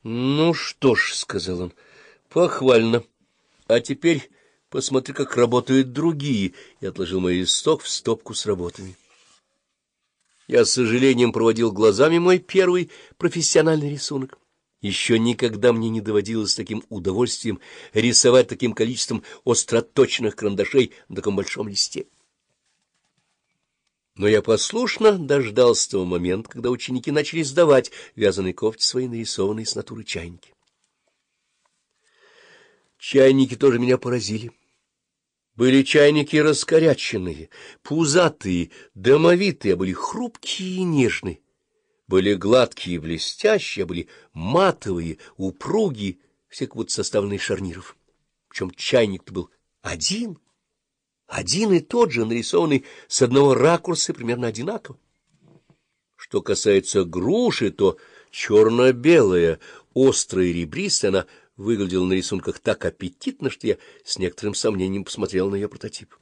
— Ну что ж, — сказал он, — похвально. А теперь посмотри, как работают другие, и отложил мой листок в стопку с работами. Я с сожалением проводил глазами мой первый профессиональный рисунок. Еще никогда мне не доводилось с таким удовольствием рисовать таким количеством остроточных карандашей на таком большом листе. Но я послушно дождался того момента, когда ученики начали сдавать вязаные кофте свои нарисованные с натуры чайники. Чайники тоже меня поразили. Были чайники раскоряченные, пузатые, домовитые, а были хрупкие и нежные. Были гладкие и блестящие, а были матовые, упругие, все как будто составленные из шарниров. Причем чайник-то был один — один и тот же, нарисованный с одного ракурса, примерно одинаково. Что касается груши, то черно-белая, острая и ребристая, она выглядела на рисунках так аппетитно, что я с некоторым сомнением посмотрел на ее прототип.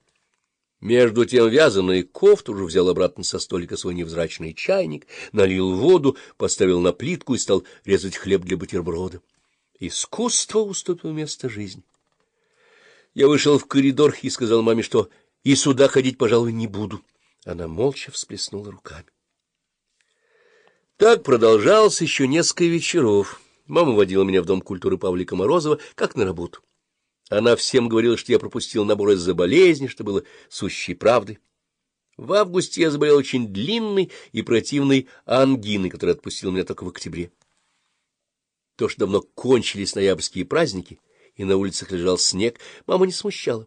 Между тем вязаный кофт уже взял обратно со столика свой невзрачный чайник, налил воду, поставил на плитку и стал резать хлеб для бутерброда. Искусство уступило место жизни. Я вышел в коридор и сказал маме, что и сюда ходить, пожалуй, не буду. Она молча всплеснула руками. Так продолжалось еще несколько вечеров. Мама водила меня в Дом культуры Павлика Морозова, как на работу. Она всем говорила, что я пропустил набор из-за болезни, что было сущей правдой. В августе я заболел очень длинной и противной ангиной, которая отпустила меня только в октябре. То, что давно кончились ноябрьские праздники — и на улицах лежал снег, мама не смущала.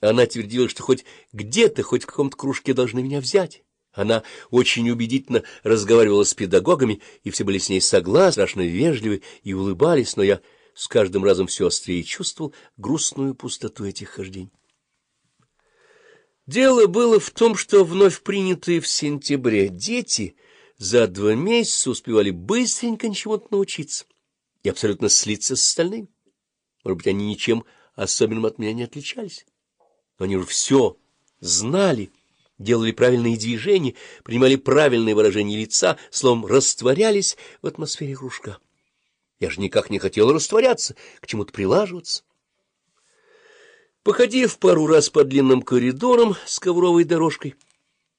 Она твердила, что хоть где-то, хоть в каком-то кружке должны меня взять. Она очень убедительно разговаривала с педагогами, и все были с ней согласны, страшно вежливы и улыбались, но я с каждым разом все острее чувствовал грустную пустоту этих хождений. Дело было в том, что вновь принятые в сентябре дети за два месяца успевали быстренько чему-то научиться и абсолютно слиться с остальными. Может быть, они ничем особенным от меня не отличались. Но они уже все знали, делали правильные движения, принимали правильные выражения лица, словом, растворялись в атмосфере кружка. Я же никак не хотел растворяться, к чему-то прилаживаться. Походив пару раз по длинным коридорам с ковровой дорожкой,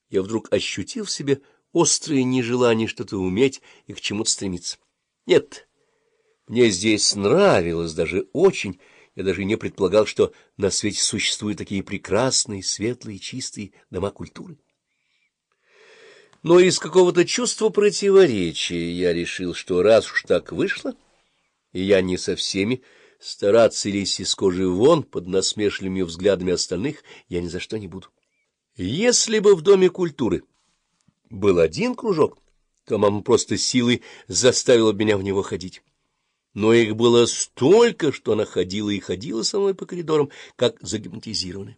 я вдруг ощутил в себе острое нежелание что-то уметь и к чему-то стремиться. Нет, мне здесь нравилось даже очень. Я даже не предполагал, что на свете существуют такие прекрасные, светлые, чистые дома культуры. Но из какого-то чувства противоречия я решил, что раз уж так вышло, и я не со всеми, стараться лезть из кожи вон под насмешливыми взглядами остальных я ни за что не буду. Если бы в Доме культуры был один кружок, то мама просто силой заставила меня в него ходить но их было столько, что она ходила и ходила со мной по коридорам, как загипнотизированная.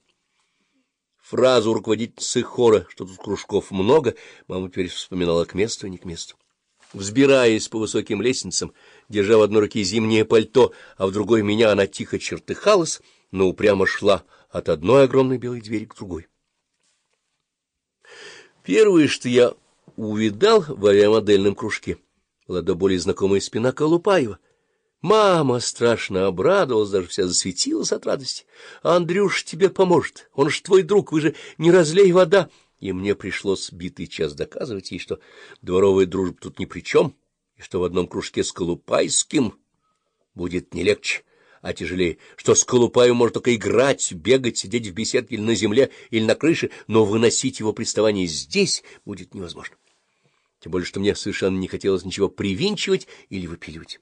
Фразу руководительницы хора, что тут кружков много, мама теперь вспоминала к месту и не к месту. Взбираясь по высоким лестницам, держа в одной руке зимнее пальто, а в другой меня, она тихо чертыхалась, но упрямо шла от одной огромной белой двери к другой. Первое, что я увидал в авиамодельном кружке, была до более знакомая спина Колупаева — Мама страшно обрадовалась, даже вся засветилась от радости. — Андрюш тебе поможет, он же твой друг, вы же не разлей вода. И мне пришлось битый час доказывать ей, что дворовая дружба тут ни при чем, и что в одном кружке с Колупайским будет не легче, а тяжелее, что с Колупаем может только играть, бегать, сидеть в беседке или на земле, или на крыше, но выносить его приставание здесь будет невозможно. Тем более, что мне совершенно не хотелось ничего привинчивать или выпиливать.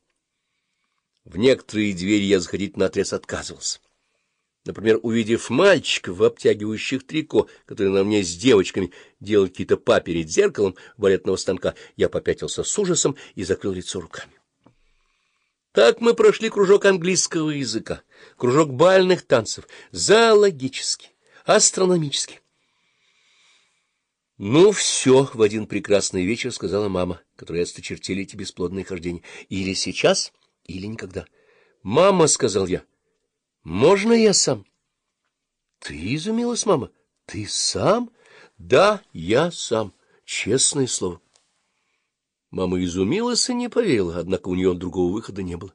В некоторые двери я заходить наотрез отказывался. Например, увидев мальчика в обтягивающих трико, который на мне с девочками делал какие-то па перед зеркалом балетного станка, я попятился с ужасом и закрыл лицо руками. Так мы прошли кружок английского языка, кружок бальных танцев, зоологический, астрономический. — Ну, все, — в один прекрасный вечер сказала мама, которая осточертели эти бесплодные хождения. — Или сейчас или никогда. — Мама, — сказал я, — можно я сам? — Ты изумилась, мама? Ты сам? — Да, я сам, честное слово. Мама изумилась и не поверила, однако у нее другого выхода не было.